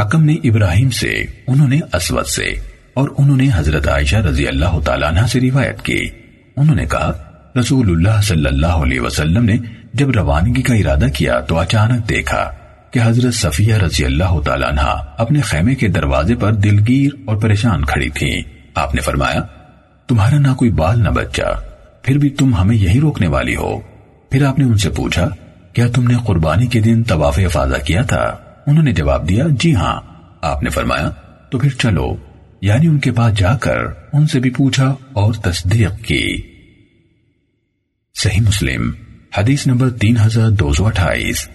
حکم نے ابراہیم سے، انہوں نے اسود سے، اور انہوں نے حضرت عائشہ رضی اللہ تعالیٰ عنہ سے روایت کی۔ انہوں نے کہا، رسول اللہ صلی اللہ علیہ وسلم نے جب روانگی کا ارادہ کیا تو اچانک دیکھا کہ حضرت صفیہ رضی اللہ تعالیٰ عنہ اپنے خیمے کے دروازے پر دلگیر اور پریشان کھڑی تھی آپ نے فرمایا، تمہارا نہ کوئی بال نہ بچہ، پھر بھی تم ہمیں یہی روکنے والی ہو۔ پھر آپ نے ان سے پوچھا، کیا تم نے قربانی کے دن طواف افاظہ کیا تھا؟ انہوں نے جواب دیا جی ہاں آپ نے فرمایا۔ تو پھر چلو۔ یعنی ان کے پاس جا کر ان سے بھی پوچھا اور تصدیق کی۔ صحیح مسلم، حدیث نمبر تین ہزار دو سو اٹھائیس۔